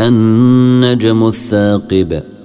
النجم الثاقب.